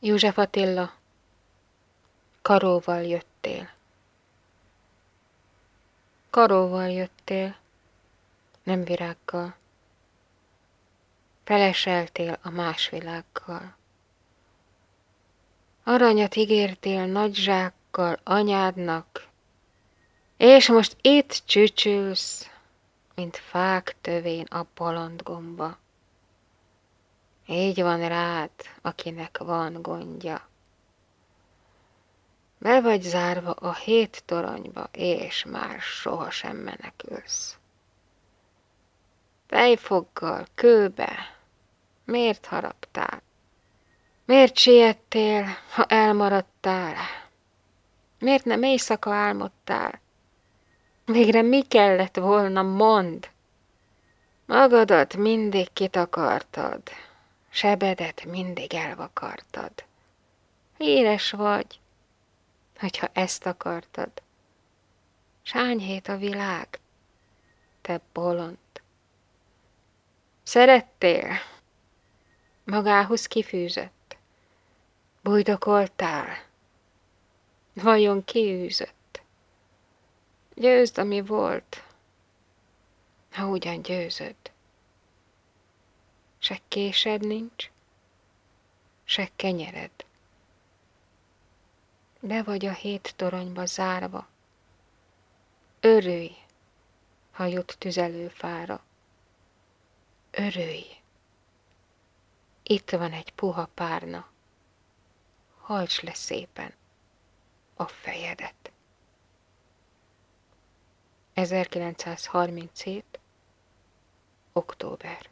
József Attila, karóval jöttél. Karóval jöttél, nem virággal. Feleseltél a más világgal. Aranyat ígértél nagy zsákkal anyádnak, és most itt csücsülsz, mint fák tövén a bolondgomba. Így van rád, akinek van gondja. Be vagy zárva a hét toronyba, és már sohasem menekülsz. Fejfoggal, kőbe, miért haraptál? Miért siettél, ha elmaradtál? Miért nem éjszaka álmodtál? Végre mi kellett volna, mond? Magadat mindig kitakartad, sebedet mindig elvakartad. Híres vagy, hogyha ezt akartad. Sányhét a világ, te bolond. Szerettél, magához kifűzött, bújdokoltál, vajon kiűzött. Győzd, ami volt, ha ugyan győzöd. Se késed nincs, se kenyered. Be vagy a hét toronyba zárva. Örülj, ha jut tüzelőfára. Örülj! Itt van egy puha párna. Hajts le szépen a fejedet. 1937. október